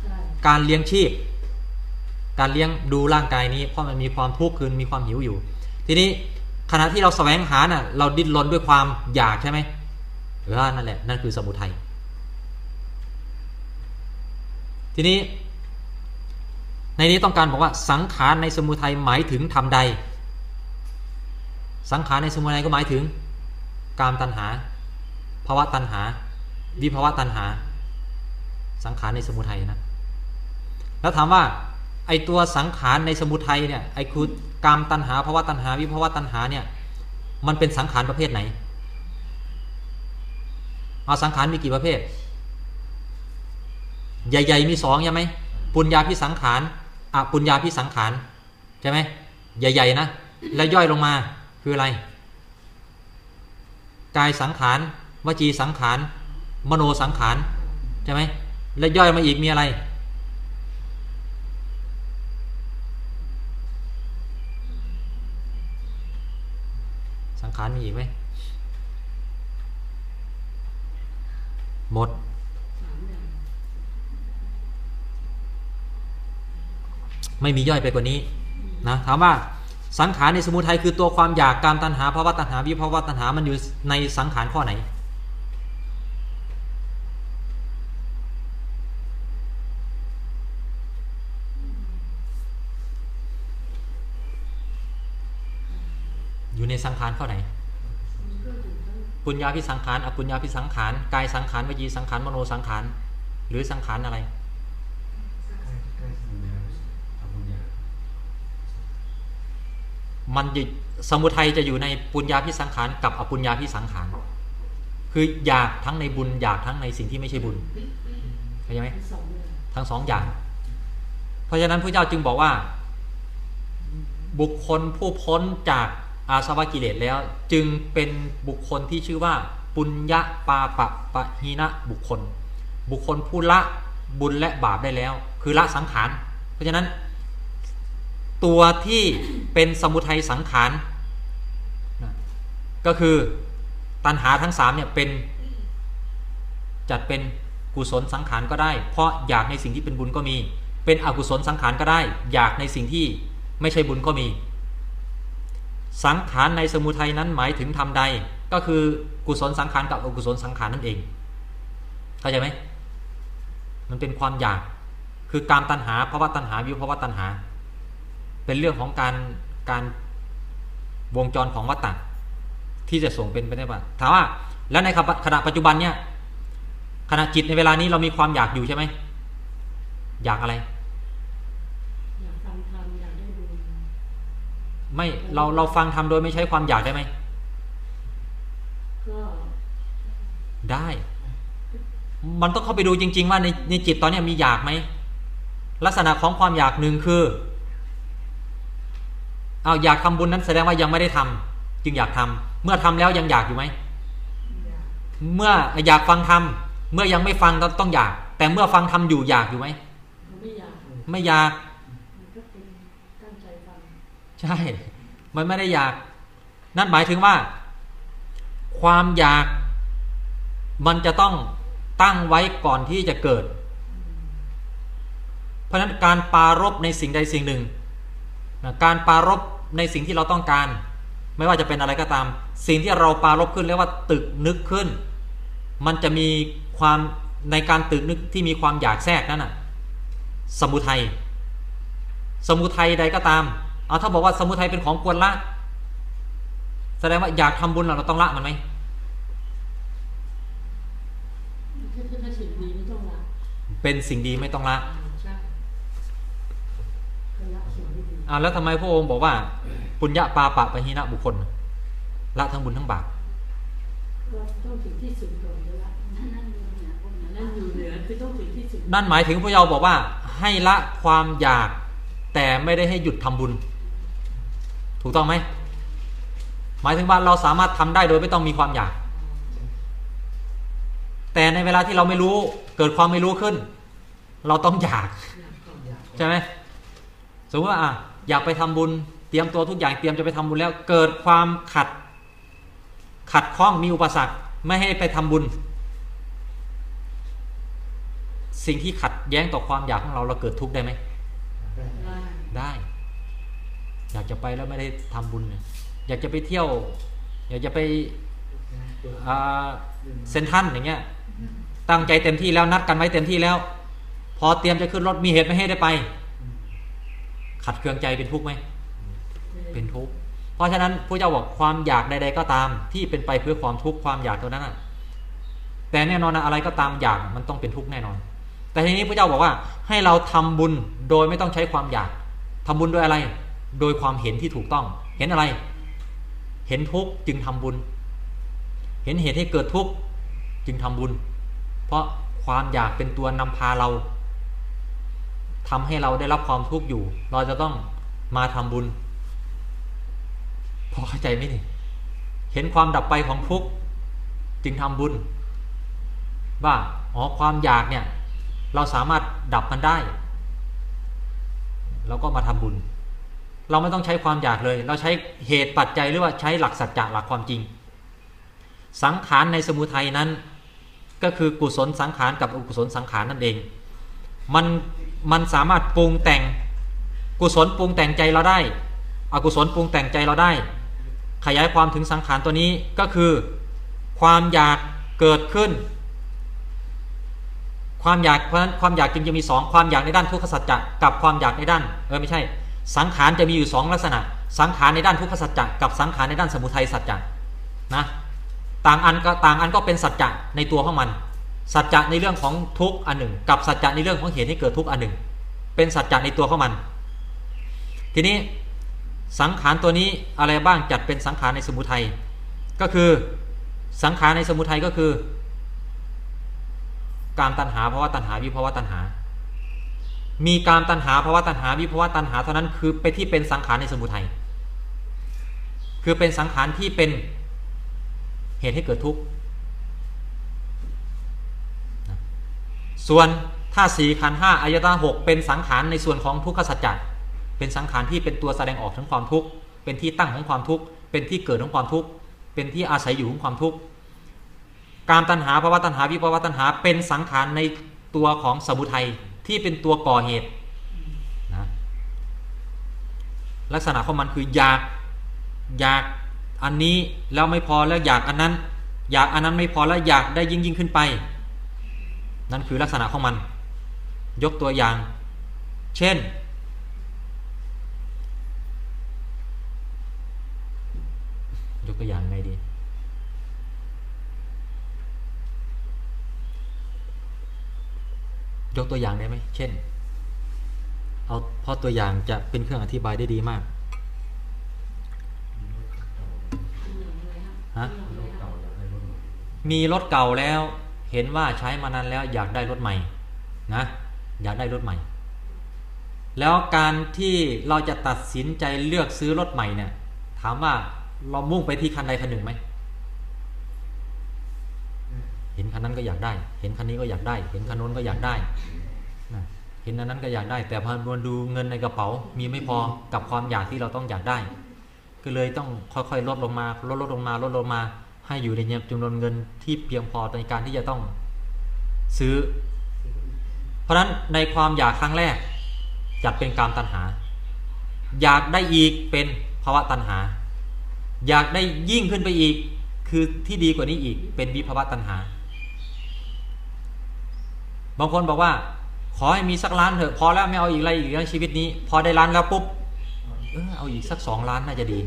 Speaker 3: ใช่
Speaker 1: การเลี้ยงชีพ การเลี้ยงดูร่างกายนี้เพราะมันมีความทุกข์คือมีความหิวอยู่ ทีนี้ขณะที่เราแสวงหาน่ะเราดิ้นรนด้วยความอยากใช่ไหมเออนั่นแหละนั่นคือสมุทัยทีนี้ ในนี้ต้องการบอกว่าสังขารในสมุทัยหมายถึงทำใด สังขารในสมุทัยก็หมายถึง กามตัณหาภาวะตัณหา วิภาวะตัณหา สังขารในสมุทัยนะ แล้วถามว่าไอตัวสังขารในสมุทัยเนี่ยไอคือกามตัณหาภาวะตัณหา วิภาวะตัณหาเนี่ยมันเป็นสังขารประเภทไหนเอาสังขารมีกี่ประเภท ใหญ่ๆมีสองใช่ไหมปุญญาพิสังขารอะปุญญาพิสังขารใช่ไหมใหญ่ๆนะ แล้วย่อยลงมาคืออะไร กายสังขารวจีสังขาร มโนสังขารใช่ไหมแล้วย่อยมาอีกมีอะไร สังขารมีอีกไหมหมด ไม่มีย่อยไปกว่านี้นะถามว่าสังขารในสมุทัยคือตัวความอยากการตัณหาภาวะตัณหาวิภาวะตัณหามันอยู่ในสังขารข้อไหน อยู่ในสังขารข้อไหน
Speaker 3: มันก็อยู่ทั้ง
Speaker 1: ปุญญาพิสังขารอปุญญาพิสังขารกายสังขารวจีสังขารมโนสังขารหรือสังขารอะไร
Speaker 4: ใกล้ใกล้สัญญาอบุญญา
Speaker 1: มันจะสมุทัยจะอยู่ในปุญญาพิสังขารกับอปุญญาพิสังขาร คืออยากทั้งในบุญอยากทั้งในสิ่งที่ไม่ใช่บุญเข้าใจไหม
Speaker 3: ทั้งสองอย่าง
Speaker 1: ทั้งสองอย่างเพราะฉะนั้นพระเจ้าจึงบอกว่า บุคคลผู้พ้นจาก อาสวะกิเลสแล้ว จึงเป็นบุคคลที่ชื่อว่า ปุญญาปาปะปะหีนะบุคคล บุคคลผู้ละบุญและบาปได้แล้ว คือละสังขาร เพราะฉะนั้น ตัวที่เป็นสมุทัยสังขารก็คือตัณหาทั้งสามเนี่ยเป็นจัดเป็นกุศลสังขารก็ได้ เพราะอยากในสิ่งที่เป็นบุญก็มี เป็นอกุศลสังขารก็ได้ อยากในสิ่งที่ไม่ใช่บุญก็มี สังขารในสมุทัยนั้นหมายถึงทำใด ก็คือกุศลสังขารกับอกุศลสังขารนั่นเอง เข้าใจไหมมันเป็นความอยาก คือการตัณหาภาวะตัณหาวิภาวะตัณหา เป็นเรื่องของการการวงจรของวัฏฏะที่จะส่งเป็นไปได้บ้างถามว่า แล้วในขณะปัจจุบันเนี่ยขณะจิตในเวลานี้เรามีความอยากอยู่ใช่ไหมอยากอะไร
Speaker 3: อยากฟังธรรมอยากได้บุญ
Speaker 1: ไม่เราเราฟังทำโดยไม่ใช้ความอยากได้ไหม
Speaker 3: ก็
Speaker 1: ได้ มันต้องเข้าไปดูจริง ๆ ว่าในในจิตตอนเนี้ยมีอยากไหมลักษณะของความอยากหนึ่งคือเอาอยากทำบุญนั้นแสดงว่ายังไม่ได้ทำจึงอยากทำเมื่อทำแล้วยังอยากอยู่ไหมเมื่ออยากฟังทำเมื่อยังไม่ฟังก็ต้องอยาก แต่เมื่อฟังทำอยู่อยากอยู่ไหม
Speaker 3: เขาไม่อยาก
Speaker 1: ไม่อยาก
Speaker 3: มันก็เป็นตั้งใจฟัง
Speaker 1: ใช่ มันไม่ได้อยาก นั่นหมายถึงว่า ความอยากมันจะต้องตั้งไว้ก่อนที่จะเกิด เพราะนั้นการปรารบในสิ่งใดสิ่งหนึ่ง การปรารบในสิ่งที่เราต้องการ ไม่ว่าจะเป็นอะไรก็ตาม สิ่งที่เราปรารบขึ้นเรียกว่าตึกนึกขึ้น มันจะมีความในการตึกนึกที่มีความอยากแทรกนั่นน่ะ สมุทัย สมุทัยใดก็ตาม เอาถ้าบอกว่าสมุทัยเป็นของควรละ แสดงว่าอยากทำบุญเราต้องละมันไหม
Speaker 3: ถ้าถ้าถ้าสิ่งดีไม่ต้องละ
Speaker 1: เป็นสิ่งดีไม่ต้องละ
Speaker 3: ใช่ก็ละสิ่งที่ดี
Speaker 1: อ่าแล้วทำไมพระองค์บอกว่า ปุญญาปาปะปะหินะบุคคลละทั้งบุญทั้งบาป
Speaker 3: ก็ต้องถึงที่สุดก่อนจะละ
Speaker 5: นั่นนั่นอยู่เนี่ยพวกนั้น
Speaker 3: นั่นอยู่เหนือคือต้องถึงที่สุด
Speaker 1: นั่นหมายถึงพระเยาบอกว่า ให้ละความอยากแต่ไม่ได้ให้หยุดทำบุญ ถูกต้องไหมหมายถึงว่าเราสามารถทำได้โดยไม่ต้องมีความอยาก แต่ในเวลาที่เราไม่รู้เกิดความไม่รู้ขึ้น เราต้องอยาก
Speaker 3: อยากก่อน
Speaker 1: ใช่ไหมสมมติว่าอะอยากไปทำบุญเตรียมตัวทุกอย่างเตรียมจะไปทำบุญแล้ว เกิดความขัด ขัดข้องมีอุปสรรคไม่ให้ไปทำบุญ สิ่งที่ขัดแย้งต่อความอยากของเราเราเกิดทุกข์ได้ไหม
Speaker 3: ได้
Speaker 1: ได้ อยากจะไปแล้วไม่ได้ทำบุญเนี่ยอยากจะไปเที่ยว อยากจะไปเซนทันอย่างเงี้ย ตั้งใจเต็มที่แล้วนัดกันไว้เต็มที่แล้ว พอเตรียมจะขึ้นรถมีเหตุไม่ให้ได้ไป ขัดเคืองใจเป็นทุกข์ไหมเป็นทุกข์เพราะฉะนั้นพระเจ้าบอกความอยากใดๆก็ตาม ที่เป็นไปเพื่อความทุกข์ความอยากตัวนั้นนะแต่แน่นอนนะอะไรก็ตามอยากมันต้องเป็นทุกข์แน่นอน แต่ทีนี้พระเจ้าบอกว่าให้เราทำบุญโดยไม่ต้องใช้ความอยากทำบุญโดยอะไร โดยความเห็นที่ถูกต้อง เห็นอะไร เห็นทุกข์จึงทำบุญ เห็นเหตุให้เกิดทุกข์จึงทำบุญ เพราะความอยากเป็นตัวนำพาเราทำให้เราได้รับความทุกข์อยู่ เราจะต้องมาทำบุญ พอเข้าใจไหมนี่ เห็นความดับไปของทุกข์จึงทำบุญ ว่าอ๋อความอยากเนี่ย เราสามารถดับมันได้เราก็มาทำบุญ เราไม่ต้องใช้ความอยากเลย เราใช้เหตุปัจจัยหรือว่าใช้หลักสัจจะหลักความจริง สังขารในสมุทัยนั้น ก็คือกุศลสังขารกับอกุศลสังขารนั่นเอง มันมันสามารถปรุงแต่งกุศลปรุงแต่งใจเราได้ อกุศลปรุงแต่งใจเราได้ ขยายความถึงสังขารตัวนี้ก็คือ ความอยากเกิดขึ้น ความอยากเพราะฉะนั้นความอยากจึงจะมีสองความอยากในด้านทุกขสัจจะกับความอยากในด้าน เออไม่ใช่ สังขารจะมีอยู่สองลักษณะ สังขารในด้านทุกขสัจจะกับสังขารในด้านสมุทัยสัจจะนะต่างอันก็ต่างอันก็เป็นสัจจะในตัวของมัน สัจจะในเรื่องของทุกข์อันหนึ่ง กับสัจจะในเรื่องของเหตุให้เกิดทุกข์อันหนึ่ง เป็นสัจจะในตัวของมัน ทีนี้สังขารตัวนี้อะไรบ้างจัดเป็นสังขารในสมุทัยก็คือสังขารในสมุทัยก็คือ การตัณหาภาวะตัณหาวิภาวะตัณหา มีการตัณหาภาวะตัณหาวิภาวะตัณหาเท่านั้นคือไปที่เป็นสังขารในสมุทัยคือเป็นสังขารที่เป็นเหตุให้เกิดทุกข์ส่วนถ้าสี่ขันห้าอายตนะหกเป็นสังขารในส่วนของทุกขสัจจะเป็นสังขารที่เป็นตัวแสดงออกถึงความทุกข์เป็นที่ตั้งของความทุกข์เป็นที่เกิดของความทุกข์เป็นที่อาศัยอยู่ของความทุกข์การตัณหาภาวะตัณหาวิภาวะตัณหาเป็นสังขารในตัวของสมุทัย ที่เป็นตัวก่อเหตุนะลักษณะของมันคืออยากอยากอันนี้แล้วไม่พอแล้วอยากอันนั้น อยากอันนั้นไม่พอแล้วอยากได้ยิ่งยิ่งขึ้นไป นั่นคือลักษณะของมัน ยกตัวอย่าง เช่น ยกตัวอย่างไงดี ยกตัวอย่างได้ไหมเช่น เอาเพราะตัวอย่างจะเป็นเครื่องอธิบายได้ดีมากฮะ
Speaker 4: มี
Speaker 1: รถเก่าแล้ว เห็นว่าใช้มานานแล้วอยากได้รถใหม่นะอยากได้รถใหม่ แล้วการที่เราจะตัดสินใจเลือกซื้อรถใหม่เนี่ยถามว่าเรามุ่งไปที่คันใดคันหนึ่งไหม เห็นคันนั้นก็อยากได้ เห็นคันนี้ก็อยากได้ เห็นคันโน้นก็อยากได้นะเห็นอันนั้นก็อยากได้ แต่พอมาดูเงินในกระเป๋า มีไม่พอกับความอยากที่เราต้องอยากได้ ก็เลยต้องค่อยๆลดลงมาลดลดลงมาลดลงมา ให้อยู่ในจำนวนเงินที่เพียงพอในการที่จะต้องซื้อ เพราะฉะนั้นในความอยากครั้งแรกจัดเป็นกามตัณหา อยากได้อีกเป็นภาวะตัณหา อยากได้ยิ่งขึ้นไปอีกคือที่ดีกว่านี้อีกเป็นวิภาวะตัณหา บางคนบอกว่า ขอให้มีสักล้านเถอะพอแล้วไม่เอาอีกอะไรอีกแล้วชีวิตนี้ พอได้ล้านแล้วปุ๊บเออเอาอีกสักสองล้านน่าจะดี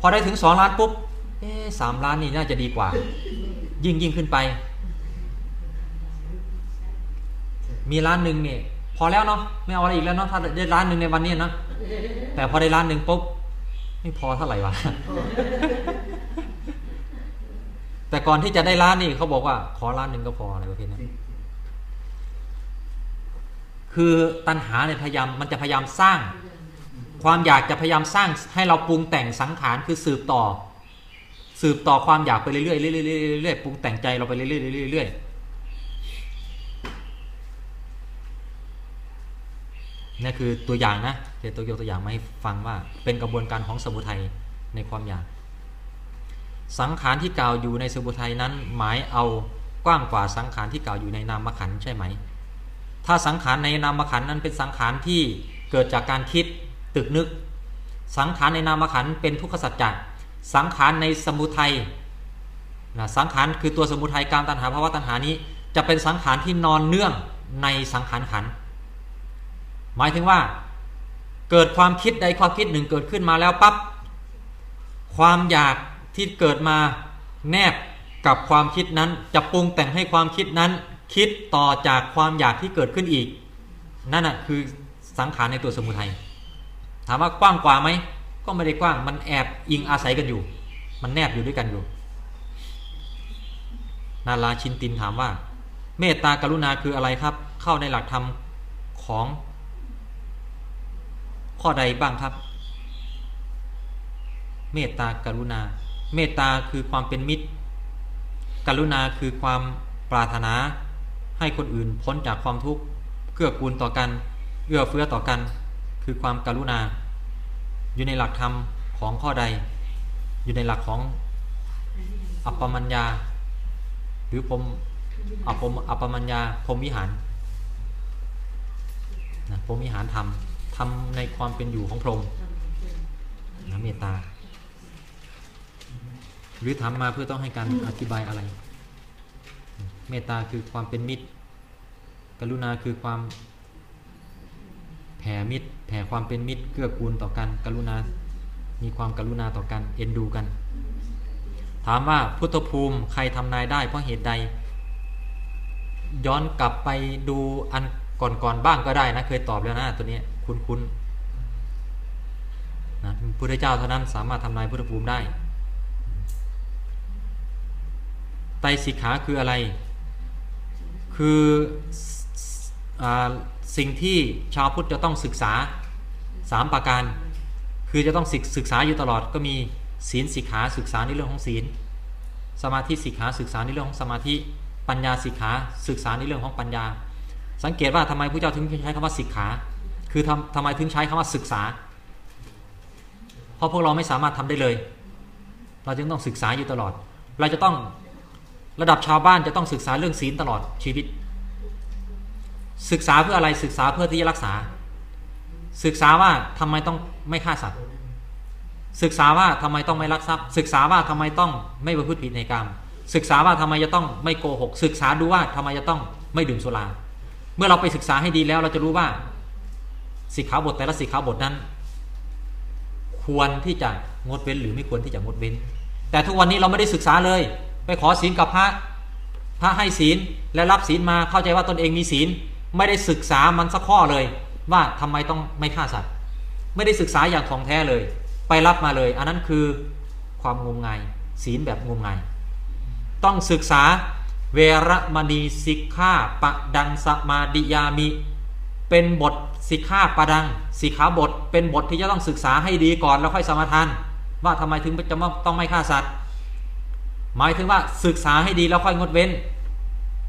Speaker 1: พอได้ถึงสองล้านปุ๊บเอ๊สามล้านนี่น่าจะดีกว่า ยิ่งยิ่งขึ้นไป มีล้านหนึ่งเนี่ยพอแล้วเนาะไม่เอาอะไรอีกแล้วเนาะถ้าได้ล้านหนึ่งในวันนี้เนาะแต่พอได้ล้านหนึ่งปุ๊บไม่พอเท่าไหร่วะแต่ก่อนที่จะได้ล้านนี่เขาบอกว่า ขอล้านหนึ่งก็พออะไรประเภทนั้น คือตัณหาเนี่ยพยายามมันจะพยายามสร้าง ความอยากจะพยายามสร้างให้เราปรุงแต่งสังขารคือสืบต่อ สืบต่อความอยากไปเรื่อยๆเรื่อยๆเรื่อยๆปรุงแต่งใจเราไปเรื่อยๆเรื่อยๆเรื่อยๆนี่คือตัวอย่างนะเดี๋ยวตัวยกตัวอย่างมาให้ฟังว่าเป็นกระบวนการของสมุทัยในความอยาก สังขารที่กล่าวอยู่ในสมุทัยนั้นหมายเอากว้างกว่าสังขารที่กล่าวอยู่ในนามขันใช่ไหม ถ้าสังขารในนามขันนั้นเป็นสังขารที่เกิดจากการคิดตึกนึก สังขารในนามขันเป็นทุกขสัจจะสังขารในสมุทัยนะสังขารคือตัวสมุทัยการตัณหาภาวะตัณหานี้ จะเป็นสังขารที่นอนเนื่องในสังขารขัน หมายถึงว่า เกิดความคิดใดความคิดหนึ่งเกิดขึ้นมาแล้วปั๊บความอยากที่เกิดมาแนบกับความคิดนั้น จะปรุงแต่งให้ความคิดนั้น คิดต่อจากความอยากที่เกิดขึ้นอีก นั่นน่ะคือสังขารในตัวสมุทัยถามว่ากว้างกว่าไหมก็ไม่ได้กว้างมันแอบอิงอาศัยกันอยู่ มันแนบอยู่ด้วยกันอยู่ นาราชินตินถามว่า เมตตากรุณาคืออะไรครับ เข้าในหลักธรรมของ ข้อใดบ้างครับ เมตตากรุณา เมตตาคือความเป็นมิตร กรุณาคือความปรารถนา ให้คนอื่นพ้นจากความทุกข์เกื้อกูลต่อกัน เอื้อเฟื้อต่อกัน คือความการุณา อยู่ในหลักธรรมของข้อใด อยู่ในหลักของอัปปมัญญา หรือพรมอัปปมอัปปมัญญาพรมวิหารนะพรมวิหารธรรมทำในความเป็นอยู่ของพรหมนะเมตตา หรือทำมาเพื่อต้องให้การอธิบายอะไร เมตตาคือความเป็นมิตร กรุณาคือความแผ่มิตร แผ่ความเป็นมิตร เกื้อกูลต่อกัน กรุณา มีความกรุณาต่อกัน เอ็นดูกัน ถามว่าพุทธภูมิใครทำนายได้เพราะเหตุใด ย้อนกลับไปดูอันก่อนๆบ้างก็ได้นะ เคยตอบแล้วนะตัวนี้คุ้นๆนะพุทธเจ้าเท่านั้นสามารถทำนายพุทธภูมิได้ไตรสิกขาคืออะไร คืออสิ่งที่ชาวพุทธจะต้องศึกษาสามประการ คือจะต้องศึกศึกษาอยู่ตลอดก็มีศีลสิกขาศึกษาในเรื่องของศีล สมาธิสิกขาศึกษาในเรื่องของสมาธิปัญญาสิกขาศึกษาในเรื่องของปัญญา สังเกตว่าทำไมพระเจ้าถึงใช้คำว่าสิกขา คือทำทำไมถึงใช้คำว่าศึกษา เพราะพวกเราไม่สามารถทำได้เลย เราจึงต้องศึกษาอยู่ตลอด เราจะต้อง ระดับชาวบ้านจะต้องศึกษาเรื่องศีลตลอดชีวิต ศึกษาเพื่ออะไรศึกษาเพื่อที่จะรักษา ศึกษาว่าทำไมต้องไม่ฆ่าสัตว์ ศึกษาว่าทำไมต้องไม่ลักทรัพย์ ศึกษาว่าทำไมต้องไม่ประพฤติผิดในกรรม ศึกษาว่าทำไมจะต้องไม่โกหก ศึกษาดูว่าทำไมจะต้องไม่ดื่มสุรา เมื่อเราไปศึกษาให้ดีแล้วเราจะรู้ว่าสิกขาบทแต่ละสิกขาบทนั้น ควรที่จะงดเว้นหรือไม่ควรที่จะงดเว้น แต่ทุกวันนี้เราไม่ได้ศึกษาเลย ไปขอศีลกับพระพระให้ศีลและรับศีลมาเข้าใจว่าตนเองมีศีล ไม่ได้ศึกษามันสักข้อเลย ว่าทำไมต้องไม่ฆ่าสัตว์ ไม่ได้ศึกษาอย่างท่องแท้เลย ไปรับมาเลย อันนั้นคือความงมงายศีลแบบงมงายต้องศึกษาเวรมณีสิกขาปะดังสมาดิยามิ เป็นบทสิกขาปะดังสิกขาบท เป็นบทที่จะต้องศึกษาให้ดีก่อนแล้วค่อยสมาทาน ว่าทำไมถึงจะต้องไม่ฆ่าสัตว์ หมายถึงว่าศึกษาให้ดีแล้วค่อยงดเว้น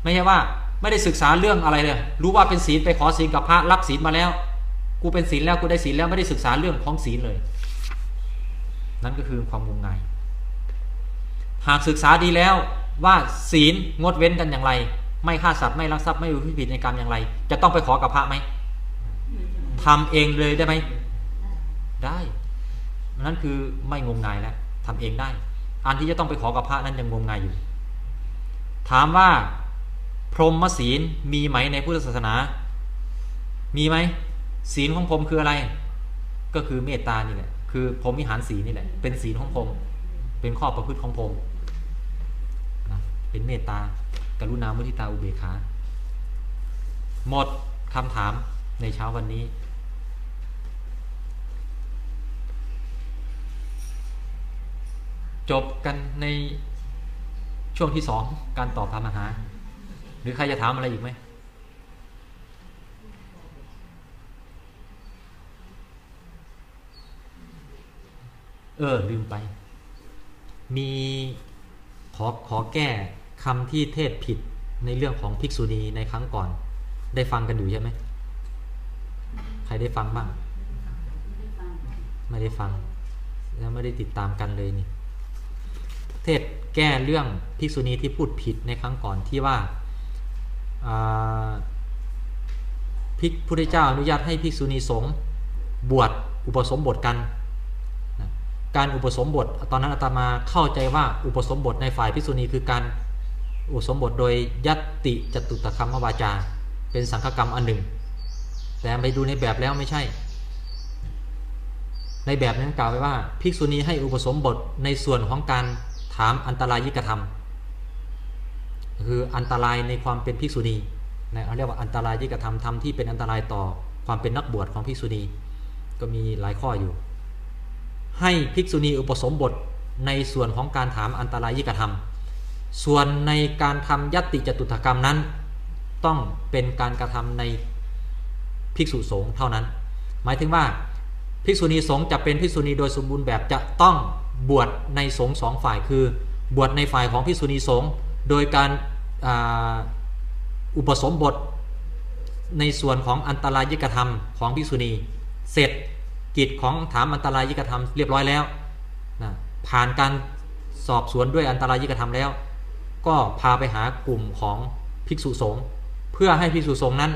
Speaker 1: ไม่ใช่ว่าไม่ได้ศึกษาเรื่องอะไรเลย รู้ว่าเป็นศีลไปขอศีลกับพระรับศีลมาแล้ว กูเป็นศีลแล้วกูได้ศีลแล้วไม่ได้ศึกษาเรื่องของศีลเลย นั่นก็คือความงมงายหากศึกษาดีแล้วว่าศีลงดเว้นกันอย่างไร ไม่ฆ่าสัตว์ไม่ลักทรัพย์ไม่ประพฤติผิดในกรรมอย่างไร จะต้องไปขอกับพระไหมทำเองเลยได้ไหมได้นั่นคือไม่งมงายแล้วทำเองได้ อันที่จะต้องไปขอกับพระนั้นยังงมงายอยู่ ถามว่า พรหมศีลมีไหมในพุทธศาสนา มีไหมศีลของพรหมคืออะไร ก็คือเมตตานี่แหละคือพรหมวิหารศีลนี่แหละ เป็นศีลของพรหมเป็นข้อประพฤติของพรหมเป็นเมตตากรุณามุทิตาอุเบกขาหมดคำถามในเช้าวันนี้ จบกันในช่วงที่สองการตอบถามอาหารหรือใครจะถามอะไรอีกไหมเออ ลืมไป มีขอขอแก้คำที่เทศผิดในเรื่องของภิกษุณีในครั้งก่อน ได้ฟังกันอยู่ใช่ไหมใครได้ฟังบ้าง ไม่ได้ฟัง แล้วไม่ได้ติดตามกันเลยนี่ เทศแก้เรื่องภิกษุณีที่พูดผิดในครั้งก่อนที่ว่าพิกพุทธเจ้าอนุญาตให้ภิกษุณีสงฆ์บวชอุปสมบทกันนะการอุปสมบทตอนนั้นอาตมาเข้าใจว่าอุปสมบทในฝ่ายภิกษุณีคือการอุปสมบทโดยยัตติจตุตครรมวาจา เป็นสังฆกรรมอันหนึ่ง แต่ไปดูในแบบแล้วไม่ใช่ ในแบบนั้นกล่าวไว้ว่าภิกษุณีให้อุปสมบทในส่วนของการ ถามอันตรายยิกธรรมคืออันตรายในความเป็นภิกษุณีนะเขาเรียกว่าอันตรายยิกธรรมธรรมที่เป็นอันตรายต่อความเป็นนักบวชของภิกษุณีก็มีหลายข้ออยู่ ให้ภิกษุณีอุปสมบทในส่วนของการถามอันตรายยิกธรรม ส่วนในการทำยติจตุถกรรมนั้น ต้องเป็นการกระทำในภิกษุสงฆ์เท่านั้น หมายถึงว่าภิกษุณีสงฆ์จะเป็นภิกษุณีโดยสมบูรณ์แบบจะต้อง บวชในสงฆ์สองฝ่ายคือบวชในฝ่ายของภิกษุณีสงฆ์โดยการอุปสมบทในส่วนของอันตรายิกธรรมของภิกษุณี เสร็จกิจของถามอันตรายิกธรรมเรียบร้อยแล้วนะผ่านการสอบสวนด้วยอันตรายิกธรรมแล้ว ก็พาไปหากลุ่มของภิกษุสงฆ์เพื่อให้ภิกษุสงฆ์นั้น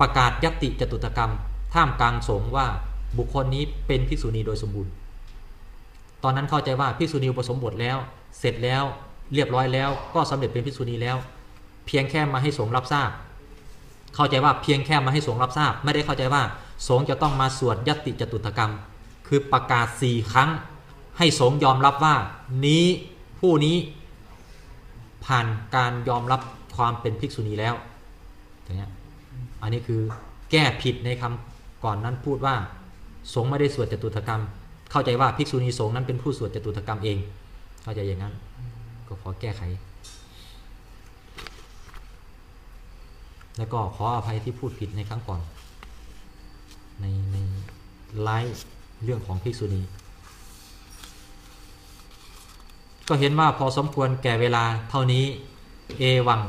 Speaker 1: ประกาศยติจตุตกรรม ท่ามกลางสงฆ์ว่าบุคคลนี้เป็นภิกษุณีโดยสมบูรณ์ ตอนนั้นเข้าใจว่าภิกษุณีอุปสมบทแล้ว เสร็จแล้วเรียบร้อยแล้ว ก็สำเร็จเป็นภิกษุณีแล้ว เพียงแค่มาให้สงรับทราบ เข้าใจว่าเพียงแค่มาให้สงรับทราบ ไม่ได้เข้าใจว่าสงจะต้องมาสวดยติจตุตกรรม คือประกาศสี่ครั้ง ให้สงยอมรับว่า นี้ผู้นี้ ผ่านการยอมรับความเป็นภิกษุณีแล้วอย่างเงี้ยอันนี้คือแก้ผิดในคำก่อนนั้นพูดว่า สงไม่ได้สวดจตุถกรรม เข้าใจว่าภิกษุณีสงฆ์นั้นเป็นผู้สวดจตุถกรรมเอง เข้าใจอย่างนั้น ก็ขอแก้ไข แล้วก็ขออภัยที่พูดผิดในครั้งก่อน ในในไลฟ์เรื่องของภิกษุณี ก็เห็นว่าพอสมควรแก่เวลาเท่านี้ เอวัง